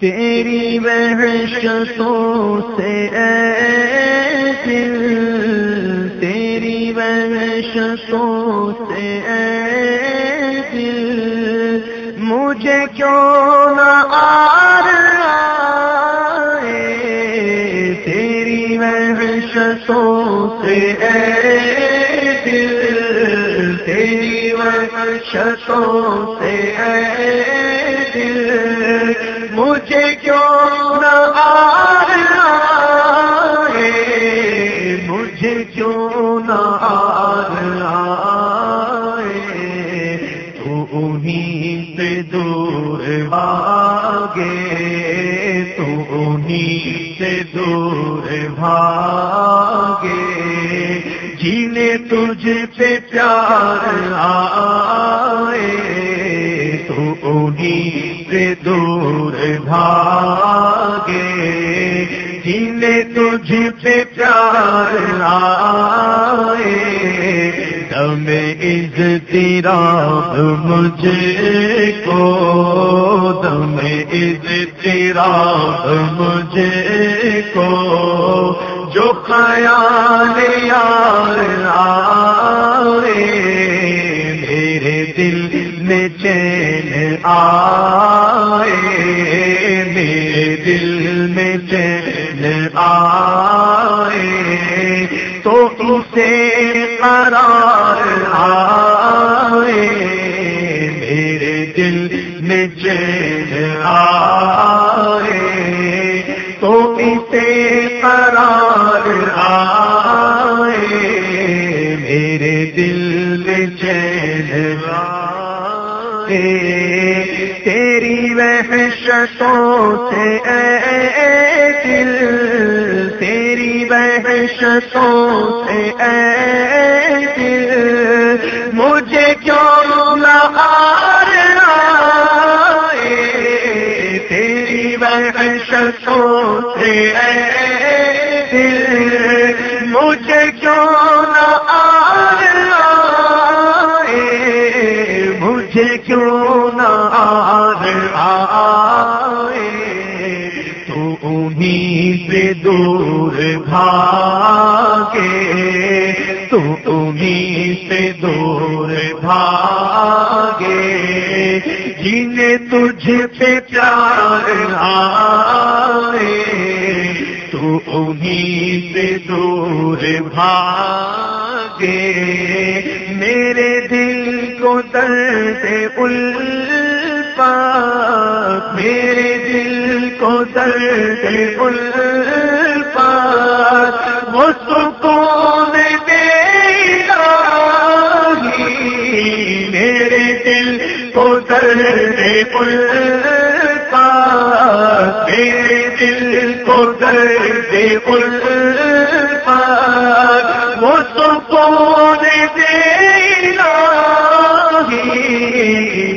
تیری وحشتوں سے اے دل، تیری وحشتوں سے اے دل۔ مجھے کیوں نہ آر تیری وحشتوں سے اے دل، تیری وحشتوں سے اے دل، مجھے کیوں نہ آئے مجھے کیوں نہ آئے تو انہیں سے دور بھاگے، تو انہیں سے دور بھاگے۔ جینے تجھ پہ پیار آئے تو انہیں سے دور بھاگے۔ جینے تجھ پہ پیار آئے دم از تیرا مجھے کو دم از تیرا مجھے کو جو خیال یار آئے میرے دل میں چین آئے میرے دل میں چین آئے تو اسے قرار آئے میرے دل میں چین آئے۔ تو اسے قرار آئے، میرے دل میں چین آئے۔ تیری وحشتوں سے اے دل، تیری وحشتوں سے اے دل مجھے کیوں نہ آئے مجھے کیوں نہ آئے تو انہیں سے دور بھاگے۔ تو انہیں سے دور بھاگے جنہیں تجھ پہ پیار آئے تو انہیں سے دور بھاگے، میرے دل کو درد الفا، میرے دل کو درد الفا۔ میرے دل کو درد الفا وہ سکون دے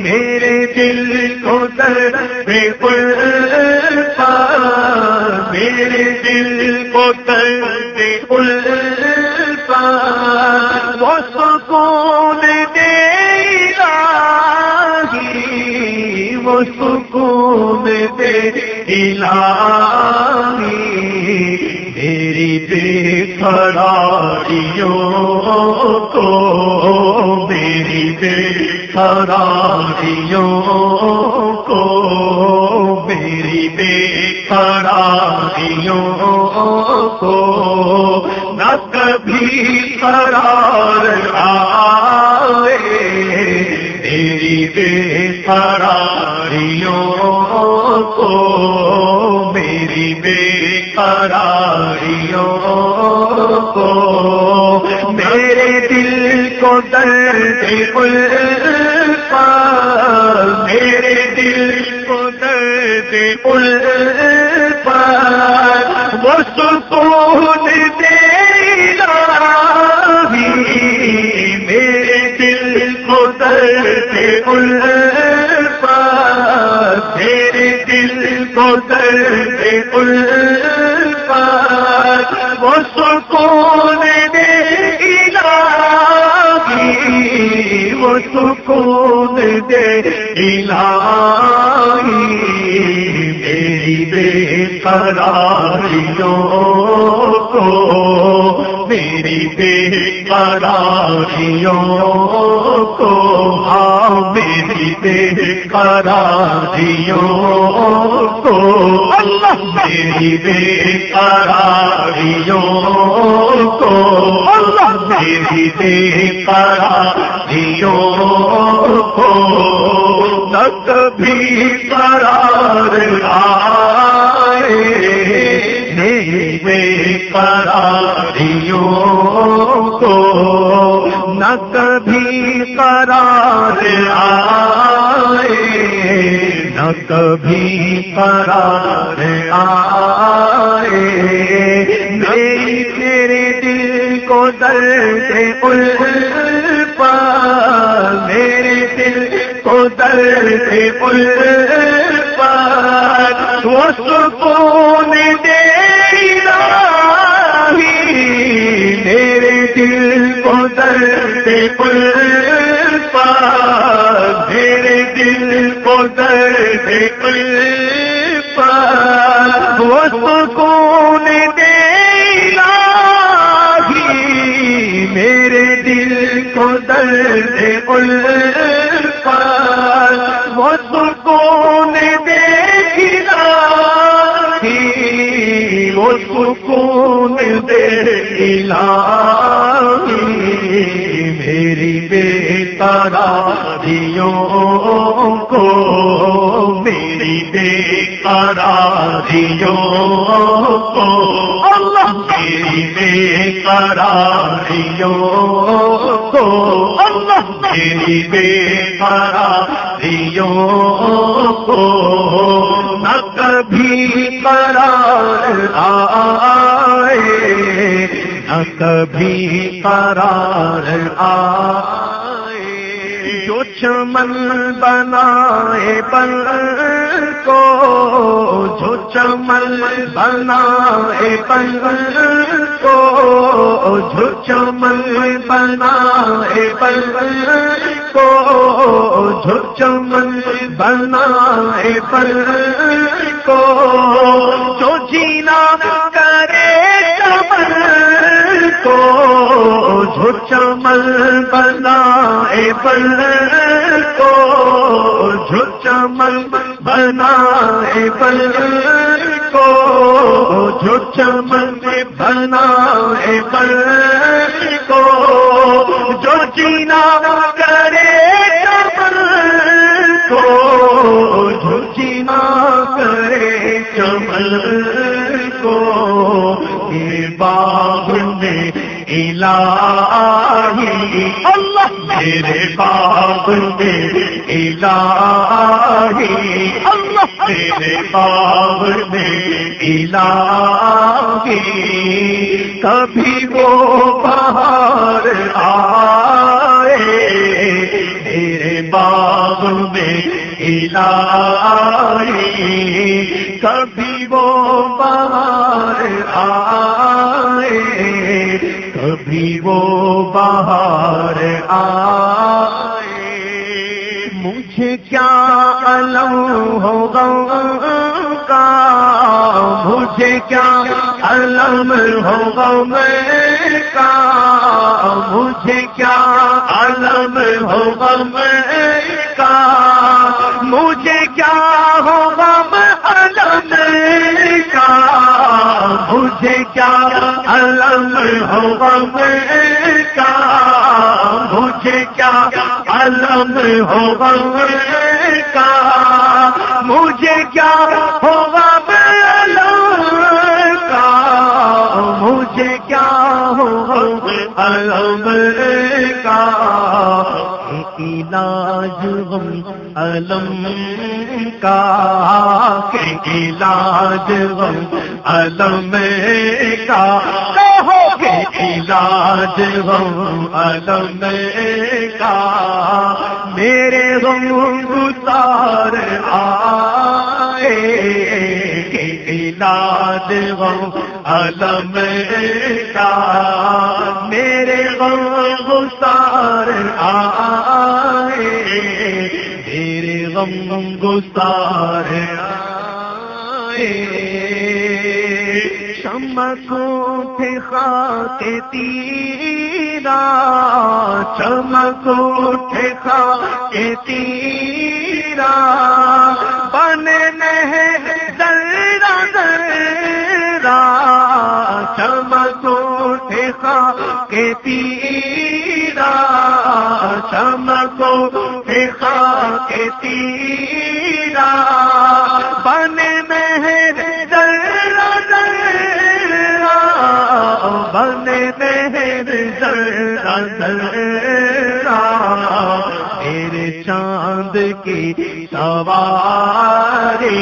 میرے دل کو درد الفا میرے دل کو درد الفا سکون دے الہی، میری بے قراریوں کو، میری بے قراریوں کو، میری بے قراریوں کو۔ نہ کبھی قرار آئے میری بے قراریوں کو، میری بے قراریوں کو۔ میرے دل کو درد الفا، میرے دل کو درد الفا۔ وہ سکون دے درد الفا میرے دل کو درد الفا وہ سکون دے وہ سکون دے الہی۔ بے کو میری بے قراریوں کو ہاں میری بے قراریوں کو اللہ میری بے قراریوں کو اللہ میری بے قراریوں کو تک بھی قرار آئے میرے قراریوں کو نہ کبھی قرار آئے، نہ کبھی قرار آئے۔ میری تیرے دل کو درد الفا، میرے دل کو درد الفا۔ وہ سکون دے میرے دل کو درد الفا میرے دل کو درد الفا وہ سکون دے میرے دل کو درد الفا وہ سکون دیکھنا سکون دے دیکھنا میری بے قراریوں کو میری بے قراریوں کو۔ اللہ میری کو اللہ میری بے قراریوں کو نہ کبھی قرار آئے، نہ کبھی قرار آئے۔ جو چمن بنائے بن کو چمل بنا بنائے کو، جو چمن بنائے بن کو، جو چمن بنائے بن کو، جو جینا کرے چمل کو جو چمن بنائے بن کو جو چمن بنائے بن کو جو چمن بنائے بن کو جو جینا کرے چمن کو جو جینا کرے چمن الہی اللہ میرے میں الہی اللہ میرے باغ میں الہی کبھی وہ بہار آئے میرے باغ میں الہی کبھی وہ بہار آئے کبھی وہ بہار آئے۔ مجھے کیا علم ہوگا کا؟ مجھے کیا علم ہوگا میں کا؟ مجھے کیا علم ہوگا میں مجھے کیا علم ہوگا میں کا؟ مجھے کیا علم ہوگا میں کا؟ مجھے کیا ہوگا کا؟ مجھے کیا ہوگا علم کا؟ علاج غم علم کا کہ علاج غم علم کا۔ کہو کہ علاج غم علم کا۔ میرے غم گزار آئے کہ علاج غم علم کا۔ میرے غم گزار آئے میرے غم گزار چمکو تھے خاک تیرا چمکو تھے خاک تیرا۔ بن نہیں درا درا چمکو تھے خاک تیرا۔ چمکو تھے خاک تیرا بن مہر ذرا ذرا بن مہر ذرا ذرا میرے چاند کی سواری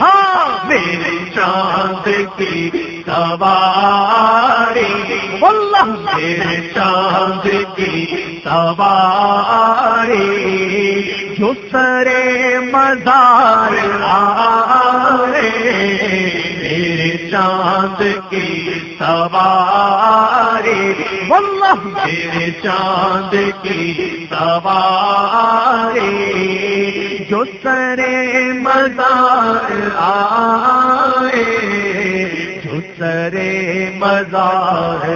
ہاں میرے چاند کی سواری میرے چاند کی سواری جو سرے مزار میرے چاند کی سواری میرے چاند کی سواری جو سرے مزار آئے سرے مزار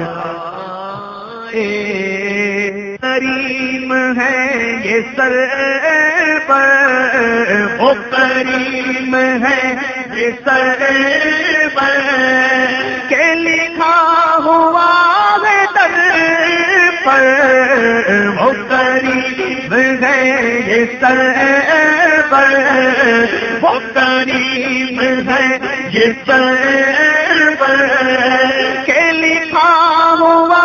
کریم ہے یہ سر پر۔ وہ کریم ہے یہ سر پر۔ کے لکھا ہوا ہے در پر وہ کریم ہے سر پر وہ کریم ہے یہ سر پر لکھا ہوا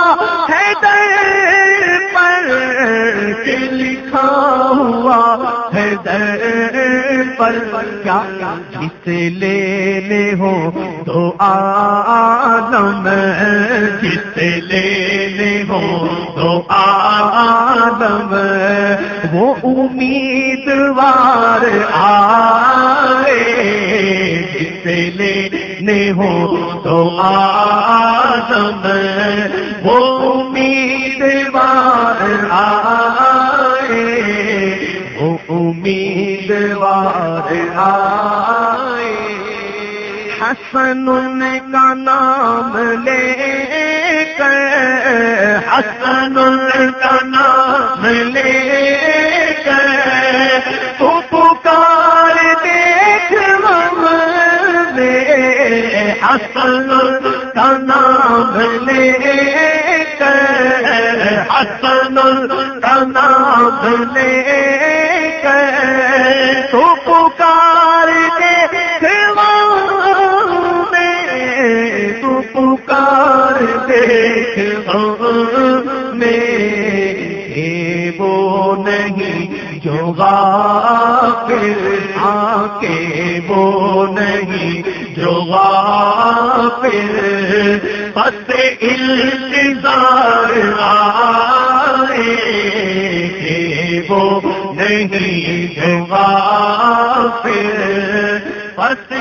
ہے در پر لکھا ہوا ہے در پر کیا جس لینے ہو تو آدم جس لینے ہو تو آدم، وہ امیدوار آئے جس لینے ہو تو آدم، وہ امیدوار آئے، وہ امیدوار آئے۔ حسن کا نام لے کر حسن کا نام لے کر تو پکار دیکھ دے حسن کا نام لے کر حسن کا نام لے کر تو پکار دیکھ میں وہ نہیں جو غافل آ کے وہ نہیں جو غافل پس التظار آئے کہ وہ نہیں جو غافل پس